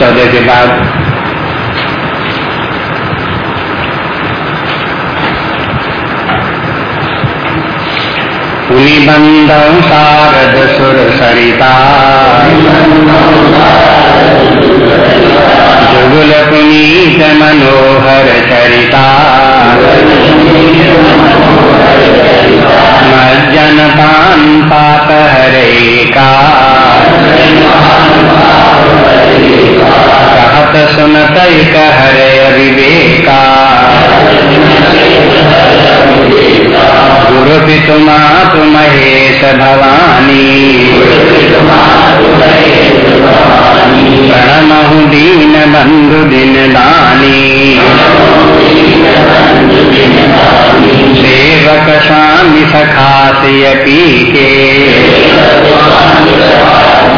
चौदह के बाद मुनिबंधौ शारद सुर सरिता जुगुल पुनीत मनोहर चरिता मज्जन पान पाप हरे का कहत सुनत हरे विवेका गुरु पितुमात महेश भवानी। प्रणमहु दीन बंधु दिन दानी सेवक स्वामी सखासिय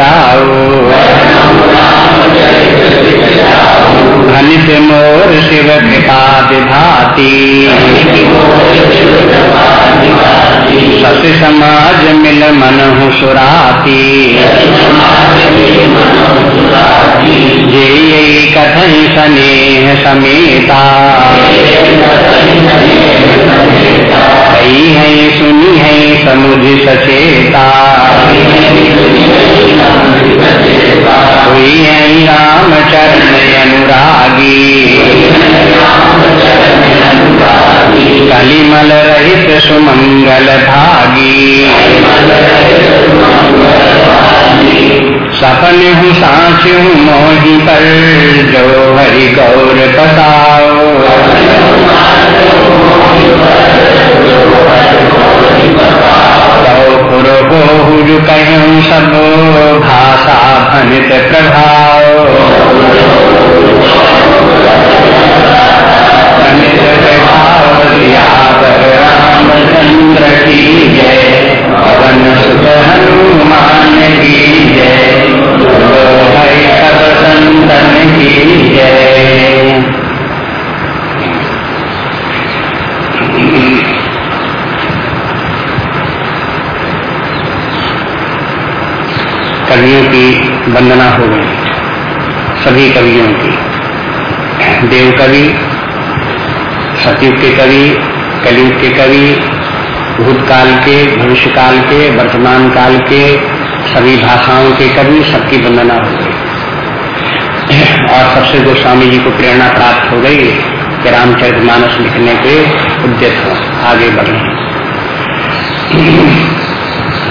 Shah चाऊ शिव कृपा विभाती सत्य समाज मिल मन सुराती जे ये कथन स्नेह समेता कही है सुनी है समुझ सचेता। हुई है राम चरण अनुरागी। कलिमल रहित सुमंगल भागी। सपन हूँ सांच हूँ, मोही पर जो हरि गौर कसाओ बहु कहूँ सब भाषा भनित प्रभाव भनित प्रभाव रामचंद्र की जय. पवन सुत हनुमान की जय. संतन की जय. की वंदना हो गई सभी कवियों की। देव कवि सतयुग के कवि, कलयुग के कवि, भूतकाल के, भविष्यकाल के वर्तमान काल के, सभी भाषाओं के कवि सबकी वंदना हो गई। और सबसे गोस्वामी जी को प्रेरणा प्राप्त हो गई कि रामचरित मानस लिखने के हो आगे बढ़े।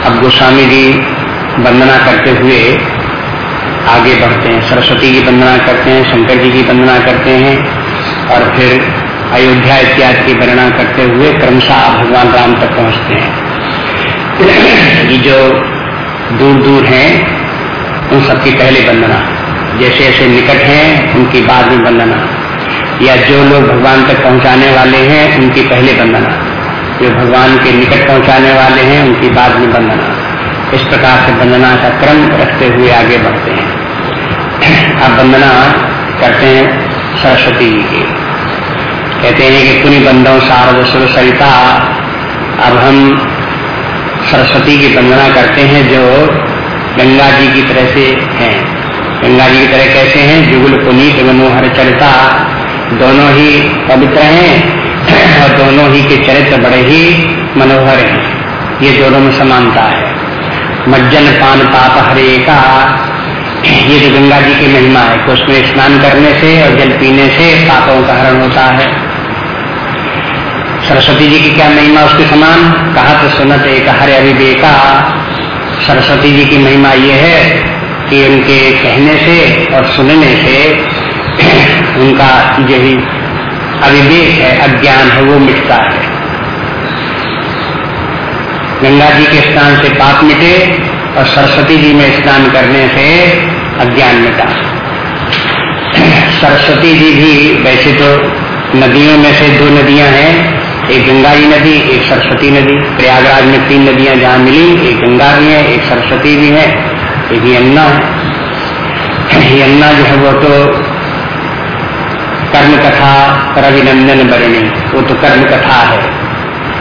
अब गोस्वामी जी वंदना करते हुए आगे बढ़ते हैं, सरस्वती की वंदना करते हैं, शंकर जी की वंदना करते हैं, और फिर अयोध्या इत्यादि की वर्णना करते हुए क्रमशः भगवान राम तक पहुँचते हैं। ये जो दूर दूर हैं, उन सबकी पहले वंदना। जैसे जैसे निकट हैं, उनकी बाद में वंदना। या जो लोग भगवान तक पहुँचाने वाले हैं, उनकी पहले वंदना। जो भगवान के निकट पहुँचाने वाले हैं, उनकी बाद में वंदना। इस प्रकार से वंदना का क्रम रखते हुए आगे बढ़ते हैं। अब वंदना करते हैं सरस्वती जी की। कहते हैं कि पुण्य बंदों शारद सुर सरिता, अब हम सरस्वती की वंदना करते हैं जो गंगा जी की तरह से हैं। गंगा जी की तरह कैसे हैं? जुगुल पुनीत मनोहर चरिता। दोनों ही पवित्र हैं और दोनों ही के चरित्र बड़े ही मनोहर हैं। ये दोनों में समानता है। मज्जन पान पाप हरे का। ये जो गंगा जी की महिमा है, कि उसमें स्नान करने से और जल पीने से पापों का हरण होता है। सरस्वती जी की क्या महिमा उसके समान? कहा तो सुनत एक हरे अभिवेका सरस्वती जी की महिमा ये है कि उनके कहने से और सुनने से उनका जो ही अविवेक है, अज्ञान है, वो मिटता है। गंगा जी के स्नान से पाप मिटे और सरस्वती जी में स्नान करने से अज्ञान मिटा। सरस्वती जी भी वैसे तो नदियों में से दो नदियाँ हैं, एक गंगा जी नदी, एक सरस्वती नदी। प्रयागराज में तीन नदियाँ जहाँ मिली, एक गंगा भी है, एक सरस्वती भी है, एक यमुना है। यमुना जो है वो तो कर्म कथा रविनंदन बरणी, वो तो कर्म कथा है।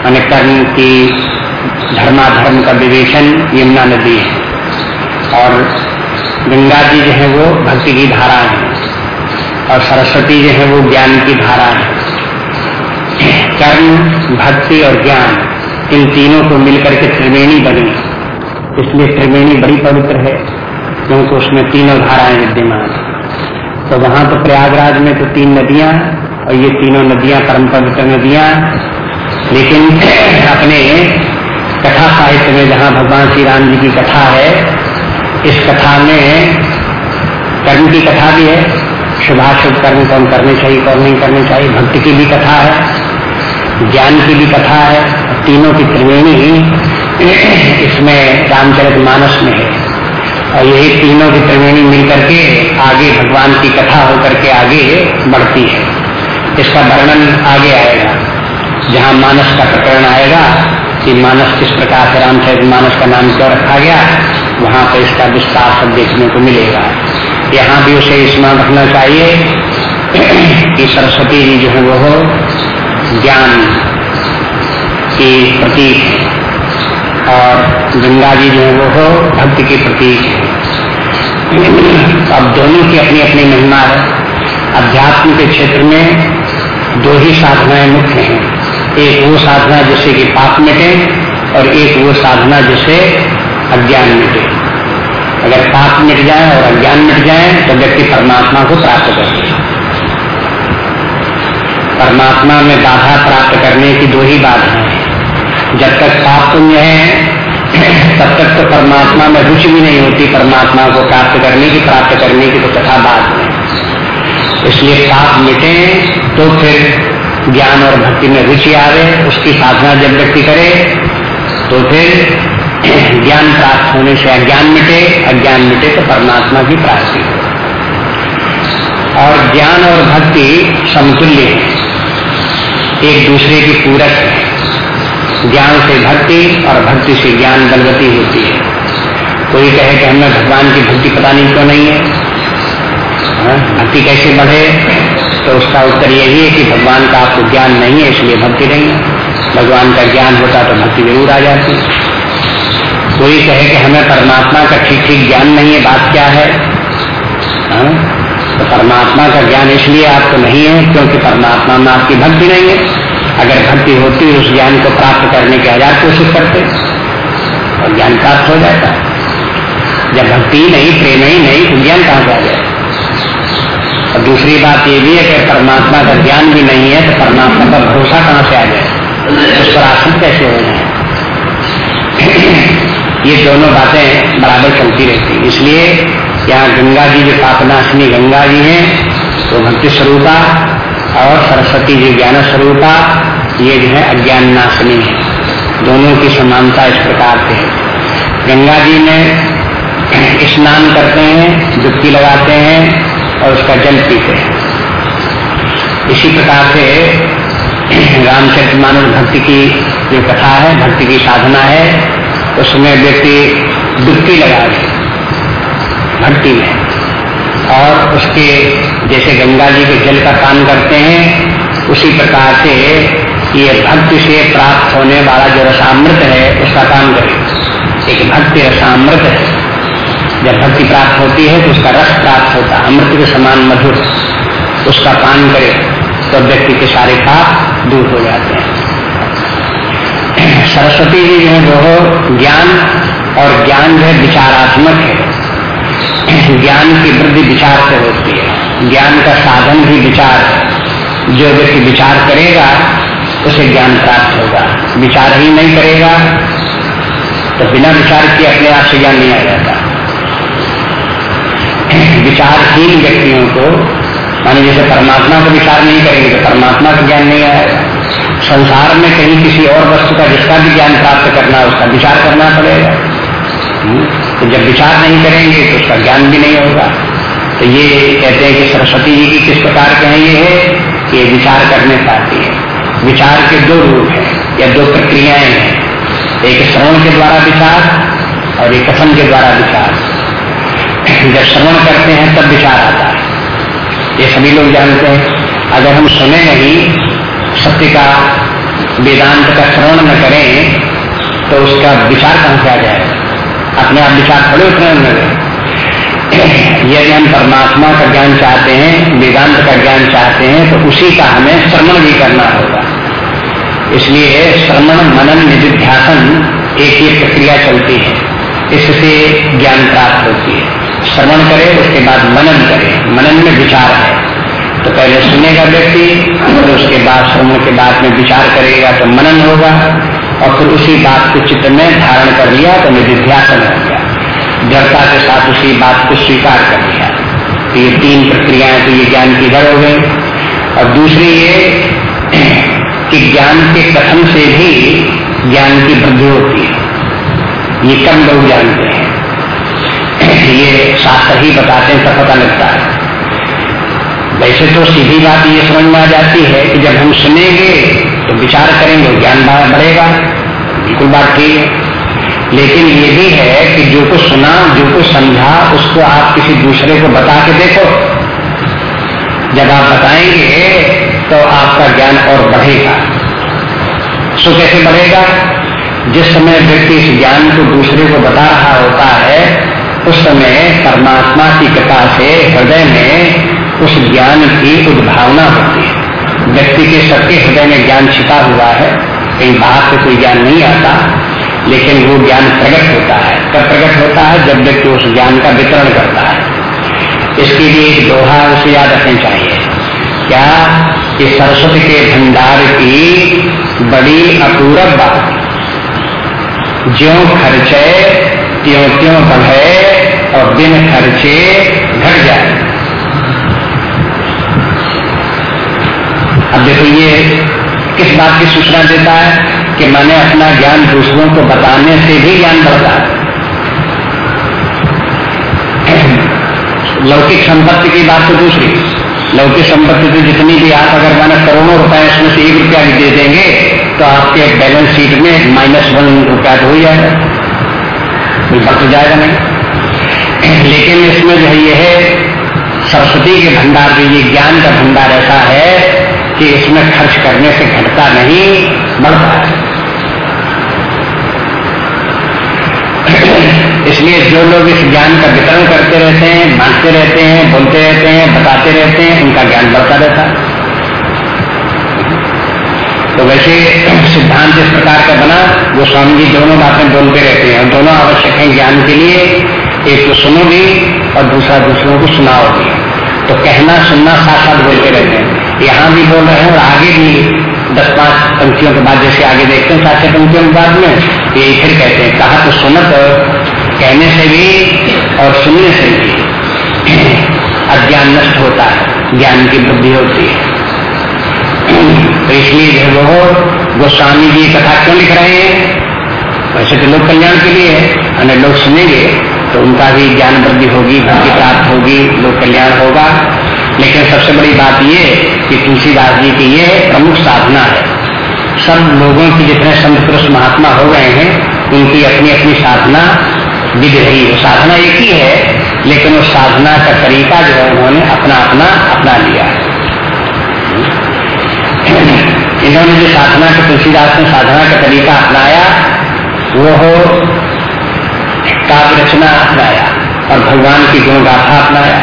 मान कर्म की धर्माधर्म का विवेचन यमुना नदी है। और गंगा जी जो है वो भक्ति की धारा है। और सरस्वती जो है वो ज्ञान की धारा है। कर्म, भक्ति और ज्ञान, इन तीनों को मिलकर के त्रिवेणी बनी। इसलिए त्रिवेणी बड़ी पवित्र है, क्योंकि उसमें तीनों धाराएँ विद्यमान तो वहाँ तो प्रयागराज में तो तीन नदियाँ, और ये तीनों नदियाँ परम पवित्र नदियाँ। लेकिन अपने कथा साहित्य में जहाँ भगवान श्री राम जी की कथा है, इस कथा में कर्म की कथा भी है। शुभाशुभ कर्म कौन करने चाहिए, कौन नहीं करने चाहिए, भक्ति की भी कथा है, ज्ञान की भी कथा है, तीनों की त्रिवेणी इसमें रामचरित मानस में है। और यही तीनों की त्रिवेणी मिलकर के आगे भगवान की कथा होकर के आगे बढ़ती है। इसका वर्णन आगे आएगा, जहाँ मानस का प्रकरण आएगा कि मानस किस प्रकार से रामचरित मानस का नाम क्यों रखा गया? वहाँ पर इसका विस्तार सब देखने को मिलेगा। यहाँ भी उसे स्मरण रखना चाहिए कि सरस्वती जी जो है, वो हो ज्ञान की प्रतीक है। और गंगा जी जो है, वो हो भक्ति की प्रतीक है। अब दोनों की अपनी अपनी महिमा है। अध्यात्म के क्षेत्र में दो ही साधनाएँ मुख्य हैं। एक वो साधना जिससे कि पाप मिटे और एक वो साधना जिससे अज्ञान मिटे। अगर पाप मिट जाए और अज्ञान मिट जाए तो व्यक्ति परमात्मा को प्राप्त कर परमात्मा में बाधा प्राप्त करने की दो ही बाधाएँ है। जब तक पाप पुण्य है, तब तक तो परमात्मा में रुचि भी नहीं होती परमात्मा को प्राप्त करने की, प्राप्त करने की तो कथा बात है। इसलिए पाप मिटे तो फिर ज्ञान और भक्ति में रुचि आवे उसकी साधना जब व्यक्ति करे तो फिर ज्ञान प्राप्त होने से अज्ञान मिटे अज्ञान मिटे तो परमात्मा की प्राप्ति और ज्ञान और भक्ति समतुल्य है। एक दूसरे की पूरक है। ज्ञान से भक्ति और भक्ति से ज्ञान बलवती होती है। कोई कहे कि हमें भगवान की भक्ति पता नहीं क्यों नहीं है? हाँ, भक्ति कैसे बढ़े? तो उसका उत्तर यही है कि भगवान का आपको ज्ञान नहीं है, इसलिए भक्ति नहीं है। भगवान का ज्ञान होता तो भक्ति ज़रूर आ जाती। कोई कहे कि हमें परमात्मा का ठीक ठीक ज्ञान नहीं है, बात क्या है? हा? तो परमात्मा का ज्ञान इसलिए आपको नहीं है क्योंकि परमात्मा में आपकी भक्ति नहीं है। अगर भक्ति होती, उस ज्ञान को प्राप्त करने की हज़ार कोशिश करते, और ज्ञान प्राप्त हो जाता। जब भक्ति नहीं, प्रेम ही नहीं तो ज्ञान कहाँ से आ जाए और दूसरी बात ये भी है कि परमात्मा का ज्ञान भी नहीं है तो परमात्मा का भरोसा कहाँ से आ जाए? उस पर आश्रित कैसे हो जाए? ये दोनों बातें बराबर चलती रहती इसलिए यहाँ गंगा जी जो पापनाशनी गंगा जी हैं वो भक्ति स्वरूपा और सरस्वती जी ज्ञान स्वरूपा, ये जो है अज्ञान नाशनी है। दोनों की समानता इस प्रकार से है। गंगा जी में स्नान करते हैं, डुबकी लगाते हैं और उसका जल पीते हैं। इसी प्रकार से रामचरित मानस भक्ति की जो कथा है, भक्ति की साधना है, उसमें व्यक्ति डुबकी लगा दे, भक्ति में। और उसके जैसे गंगा जी के जल का पान करते हैं, उसी प्रकार से ये भक्ति से प्राप्त होने वाला जो रसामृत है, उसका काम करे। एक भक्ति रसामृत है। जब भक्ति प्राप्त होती है तो उसका रस प्राप्त होता है। अमृत के समान मधुर उसका पान करे तो व्यक्ति के सारे पाप दूर हो जाते हैं। सरस्वती जी जो है, वो ज्ञान और ज्ञान जो है विचारात्मक है। ज्ञान की वृद्धि विचार से होती है। ज्ञान का साधन भी विचार जो व्यक्ति विचार करेगा, उसे ज्ञान प्राप्त होगा। विचार ही नहीं करेगा तो बिना विचार किए अपने आप से ज्ञान नहीं आ जाता। विचारहीन व्यक्तियों को, मानी जैसे परमात्मा का विचार नहीं करेंगे तो परमात्मा का ज्ञान नहीं आएगा। संसार में कहीं किसी और वस्तु का जिसका भी ज्ञान प्राप्त करना, उसका विचार करना पड़ेगा। हम्म? तो जब विचार नहीं करेंगे तो उसका ज्ञान भी नहीं होगा। तो ये कहते हैं कि सरस्वती जी की किस प्रकार के हैं ये? है कि विचार करने पाती है। विचार के दो रूप हैं, या दो प्रक्रियाएँ हैं। एक श्रवण के द्वारा विचार और एक कथन के द्वारा विचार। जब श्रवण करते हैं, तब विचार आता है। ये सभी लोग जानते हैं। अगर हम सुने नहीं, सत्य का वेदांत का श्रवण न करें तो उसका विचार कहाँ से आ जाएगा अपने आप विचार खड़े उतरे लगे। यदि हम परमात्मा का ज्ञान चाहते हैं, वेदांत का ज्ञान चाहते हैं तो उसी का हमें श्रवण भी करना होगा। इसलिए श्रवण, मनन, निधिध्यासन, एक ही प्रक्रिया चलती है। इससे ज्ञान प्राप्त होती है। श्रवण करे, उसके बाद मनन करे। मनन में विचार है। तो पहले सुनेगा व्यक्ति और उसके बाद श्रवण के बाद में विचार करेगा तो मनन होगा। और फिर उसी बात को चित्त में धारण कर लिया तो निधिध्यासन हो गया। जड़ता के साथ उसी बात को स्वीकार कर लिया। तो ये तीन प्रक्रियाएँ तो ये ज्ञान की इधर हो गई। और दूसरी ये कि ज्ञान के कथन से भी ज्ञान की वृद्धि होती है। ये कम लोग जानते हैं। ये शास्त्र ही बताते हैं, तब पता लगता है। वैसे तो सीधी बात ये समझ में आ जाती है कि जब हम सुनेंगे तो विचार करेंगे, ज्ञान बढ़ेगा। बिल्कुल बात ठीक है। लेकिन ये भी है कि जो कुछ सुना, जो कुछ समझा, उसको आप किसी दूसरे को बता के देखो। जब आप बताएँगे तो आपका ज्ञान और बढ़ेगा। सो कैसे बढ़ेगा? जिस समय व्यक्ति इस ज्ञान को दूसरे को बता रहा होता है उस समय परमात्मा की कृपा से हृदय में उस ज्ञान की उद्भावना होती है। व्यक्ति के सबके हृदय में ज्ञान छिपा हुआ है, कहीं बाहर से कोई ज्ञान नहीं आता, लेकिन वो ज्ञान प्रकट होता है। कब प्रकट होता है? जब व्यक्ति उस ज्ञान का वितरण करता है। इसके लिए एक दोहा उसे याद रखनी चाहिए। क्या कि सरस्वती के भंडार की बड़ी अपूरब बात ज्यो खर्चे त्यों त्यों बढ़े और बिन खर्चे घट जाए। अब देखो ये किस बात की सूचना देता है कि मैंने अपना ज्ञान दूसरों को बताने से भी ज्ञान बढ़ता है लौकिक संपत्ति की बात तो दूसरी। लौकिक संपत्ति तो जितनी भी आप अगर मैंने करोड़ों रुपए इसमें से एक रुपया भी दे देंगे तो आपके बैलेंस शीट में माइनस वन रुपया तो हो जाएगा। कोई तो जाएगा नहीं। लेकिन इसमें जो है यह सरस्वती के भंडार में ये ज्ञान का भंडार ऐसा है कि इसमें खर्च करने से घटता नहीं, बढ़ता है। इसलिए जो लोग इस ज्ञान का वितरण करते रहते हैं, बांटते रहते हैं, बोलते रहते हैं, बताते रहते हैं, उनका ज्ञान बढ़ता रहता है। तो वैसे सिद्धांत इस प्रकार का बना वो स्वामी जी दोनों बातें बोलते रहते हैं, दोनों आवश्यक हैं ज्ञान के लिए, एक तो सुनो भी और दूसरा दूसरों को सुनाओ भी तो कहना, सुनना साथ साथ बोलते रहते हैं। यहाँ भी बोल रहे हैं और आगे भी दस पाँच पंक्तियों के बाद जैसे आगे देखते हैं, सात छह पंक्तियों के बाद में ये फिर कहते हैं, कहा तो सुनत कहने से भी और सुनने से भी अज्ञान नष्ट होता है, ज्ञान की वृद्धि होती है। तो इसलिए जो वो गोस्वामी जी कथा क्यों लिख रहे हैं? वैसे तो लोक कल्याण के लिए है, अन्य लोग सुनेंगे तो उनका भी ज्ञान वृद्धि होगी, भक्ति प्राप्त होगी, लोक कल्याण होगा। लेकिन सबसे बड़ी बात ये कि तुलसीदास जी की ये प्रमुख साधना है। सब लोगों की जितने संत पुरुष महात्मा हो गए हैं, उनकी अपनी अपनी साधना विध रही है। साधना एक ही है, लेकिन उस साधना का तरीका जो है उन्होंने अपना अपना अपना लिया है। इन्होंने जो साधना के तुलसीदास ने साधना का तरीका अपनाया, वो हो काव्य रचना अपनाया और भगवान की गुणगाथा अपनाया।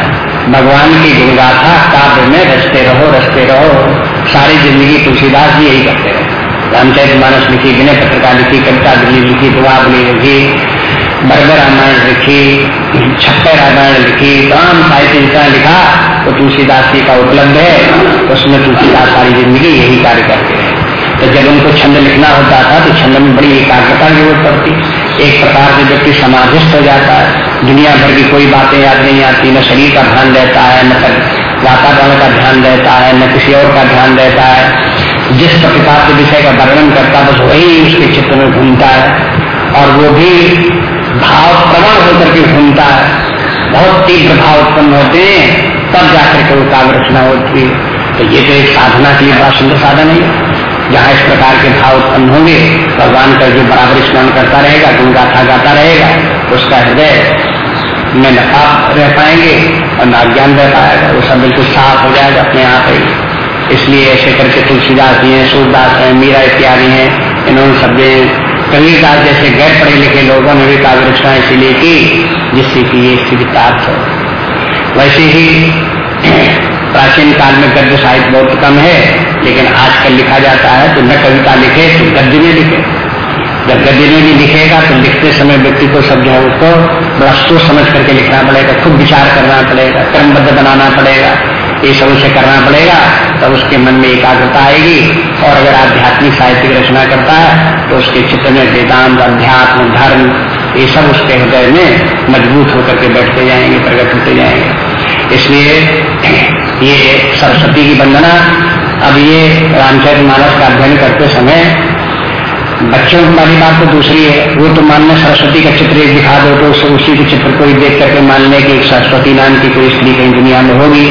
भगवान की गुणगाथा काव्य में रचते रहो रचते रहो। सारी ज़िंदगी तुलसीदास जी यही करते रहे। रामचरित मानस लिखी, विनय पत्रिका लिखी, कविता दिल्ली लिखी दुआबली लिखी बरबर रामायण लिखी, छप्पे रामायण लिखी, तमाम साहित्य जितना लिखा तो तुलसीदास जी का उपलब्ध है उसमें तुलसीदास सारी ज़िंदगी यही कार्य करते हैं। तो जब उनको छंद लिखना होता था तो छंद में बड़ी एकाग्रता की ज़रूरत पड़ती। एक प्रकार से व्यक्ति समाधिस्थ हो जाता है। दुनिया भर की कोई बातें याद नहीं आती, न शरीर का ध्यान रहता है, न वातावरण का ध्यान रहता है, न किसी और का ध्यान रहता है। जिस प्रकार के विषय का वर्णन करता बस वही उसके चित्र में घूमता है। और वो भी भाव प्रवण होकर के घूमता है। बहुत तीव्र भाव उत्पन्न होते हैं, तब जाकर के वो रचना होती है। तो ये तो एक साधना के लिए बड़ा सुंदर साधन है। जहाँ इस प्रकार के भाव उत्पन्न होंगे, भगवान का जो बराबर स्मरण करता रहेगा गुण गाथा गाता रहेगा, उसका हृदय में नफा रह पाएँगे और ना ज्ञान रह पाएगा, वो सब बिल्कुल साफ़ हो जाएगा अपने आप ही। इसलिए ऐसे करके तुलसीदास जी हैं, सूरदास हैं, मीरा इत्यादि हैं, इन्होंने सब कबीरदास जैसे गैर पढ़े लिखे लोगों ने भी काव्य रचना इसीलिए की, जिससे कि ये स्थितार्थ हो। वैसे ही प्राचीन काल में गद्य साहित्य बहुत कम है, लेकिन आजकल लिखा जाता है तो न कविता लिखे तो गद्य में लिखे। जब गद्य में भी लिखेगा तो लिखते समय व्यक्ति को सब जो है उसको बड़ा सोच समझ करके लिखना पड़ेगा, खुद विचार करना पड़ेगा, क्रमबद्ध बनाना पड़ेगा। ये सब उसे करना पड़ेगा, तब उसके मन में एकाग्रता आएगी। और अगर आध्यात्मिक साहित्य की रचना करता है तो उसके चित्र में वेदांत, अध्यात्म, धर्म, ये सब उसके हृदय में मज़बूत होकर के बैठते जाएँगे, प्रकट होते जाएँगे। इसलिए ये सरस्वती की वंदना, अब ये रामचरित मानस का अध्ययन करते समय, बच्चों वाली बात तो दूसरी है, वो तो मान लें सरस्वती का चित्र एक दिखा दो तो उसी के चित्र को ही देख करके मान लें कि सरस्वती नाम की कोई स्त्री कहीं दुनिया में होगी।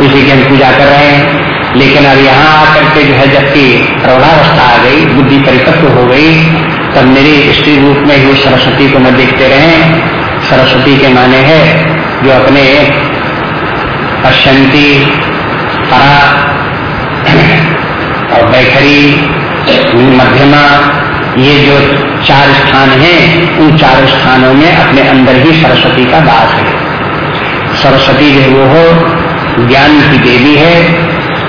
उसी की हम पूजा कर रहे हैं। लेकिन अब यहाँ आकर के जो है, जबकि प्रौढ़ावस्था आ गई, बुद्धि परिपक्व हो गई, तब मेरी स्त्री रूप में ही सरस्वती को न देखते रहे। सरस्वती के माने है जो अपने पश्चंती परा और बैखरी मध्यमा, ये जो चार स्थान हैं, उन चार स्थानों में अपने अंदर ही सरस्वती का वास है। सरस्वती जो वो हो ज्ञान की देवी है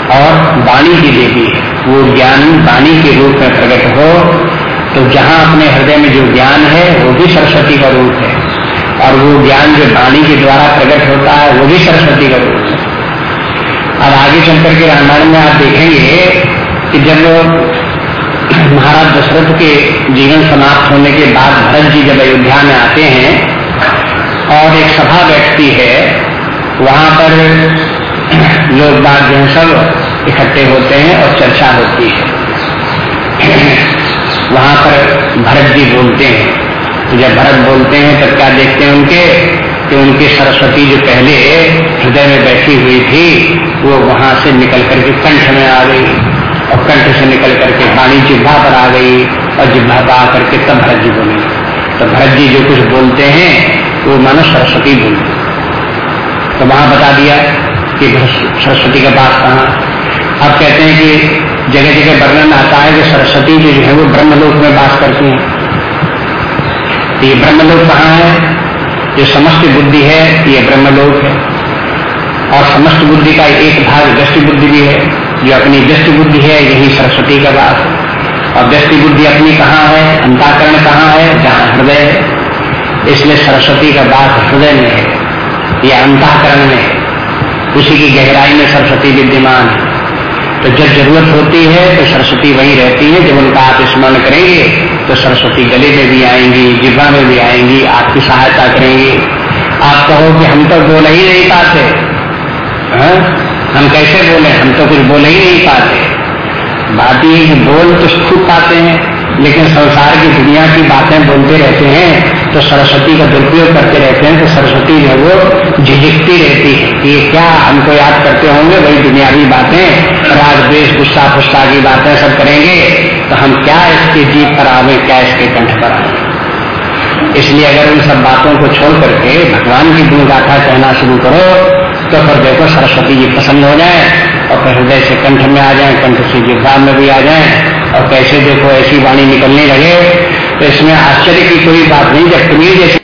और वाणी की देवी है। वो ज्ञान वाणी के रूप में प्रकट हो तो जहाँ अपने हृदय में जो ज्ञान है, वो भी सरस्वती का रूप है। और वो ज्ञान जो वाणी के द्वारा प्रकट होता है, वो भी सरस्वती का रूप है। अब आगे चलकर के रामायण में आप देखेंगे कि जब महाराज दशरथ के जीवन समाप्त होने के बाद भरत जी जब अयोध्या में आते हैं, और एक सभा बैठती है, वहाँ पर लोग बात जो सब इकट्ठे होते हैं और चर्चा होती है। वहाँ पर भरत जी बोलते हैं। तो जब भरत बोलते हैं, तब क्या देखते हैं उनके? कि उनकी सरस्वती जो पहले हृदय में बैठी हुई थी, वो वहाँ से निकल करके कंठ में आ गई और कंठ से निकल करके पानी जिब्भा पर आ गई और जिब्भा पर आकर के तब भरत जी बोले। तो भरत जी जो कुछ बोलते हैं, वो मानो सरस्वती बोलते तो वहाँ बता दिया कि सरस्वती का पास कहा अब कहते हैं कि जगह जगह वर्णन आता है कि सरस्वती जो है वो ब्रह्मलोक में बास करती है। तो ये ब्रह्मलोक कहाँ है? जो समस्त बुद्धि है, ये ब्रह्मलोक है। और समस्त बुद्धि का एक भाग दृष्टि बुद्धि भी है। जो अपनी दृष्टि बुद्धि है, यही सरस्वती का वास है। और दृष्टि बुद्धि अपनी कहाँ है? अंताकरण कहाँ है? जहाँ हृदय है। इसलिए सरस्वती का बात हृदय में है। यह अंताकरण में है। उसी की गहराई में सरस्वती विद्यमान है। तो जब ज़रूरत होती है तो सरस्वती वही रहती है। जब उनका आप स्मरण करेंगे तो सरस्वती गले में भी आएँगी, जिब्बा में भी आएँगी, आपकी सहायता करेंगी। आप कहो कि हम तो बोल ही नहीं पाते। हा? हम कैसे बोले? हम तो कुछ बोल ही नहीं पाते। बात ये कि बोल तो खूब पाते हैं, लेकिन संसार की दुनिया की बातें बोलते रहते हैं। तो सरस्वती का दुरुपयोग करते रहते हैं तो सरस्वती जो वो झिझकती रहती है कि क्या हमको याद करते होंगे, वही दुनियावी बातें राग गुस्सा, फुस्सा की बातें सब करेंगे तो हम क्या इसके जीत पर आवे, क्या इसके कंठ पर आवे? इसलिए अगर उन सब बातों को छोड़ करके भगवान की गुण गाथा कहना शुरू करो तो फिर देखो सरस्वती जी पसंद हो जाए, और फिर हृदय से कंठ में आ जाए, कंठ से जिब्बा में भी आ जाए, और कैसे देखो ऐसी वाणी निकलने लगे तो इसमें आश्चर्य की कोई बात नहीं जब तुम्हें जैसे